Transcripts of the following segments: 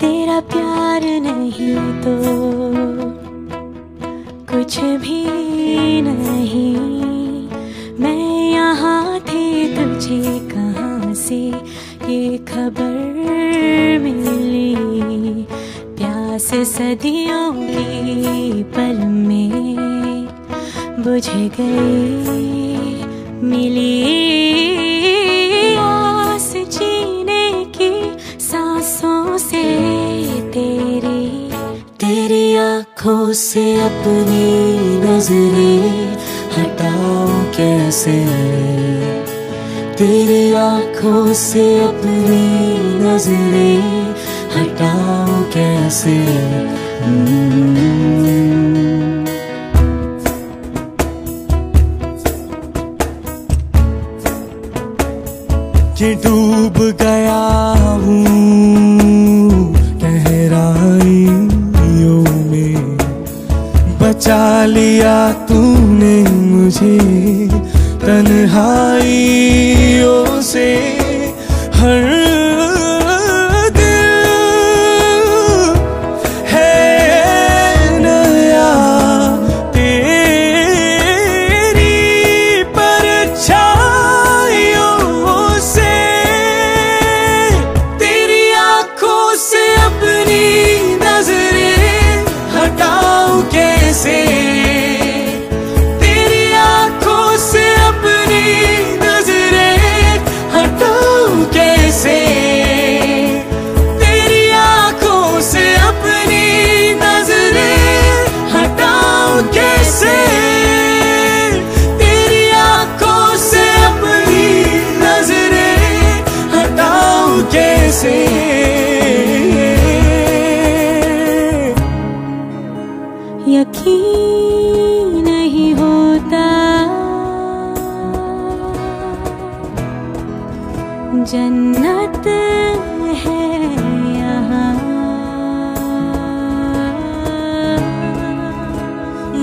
तेरा प्यार नहीं तो कुछ भी प्यास सदियों की पल में बुझ गई, मिली आस जीने की सांसों से तेरी तेरी आँखों से अपनी नज़रें हटाओ कैसे? तेरी आँखों से अपनी नज़रें हटाओ कैसे? हम्म। कि डूब गया हूँ गहराइयों में। बचा लिया तूने मुझे तन्हाइयों से। यकीन नहीं होता। जन्नत है यहाँ।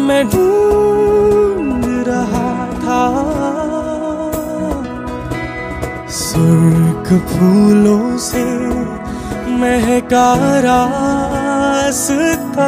मैं ढूंढ रहा था सुर्ख फूलों से महका रास्ता।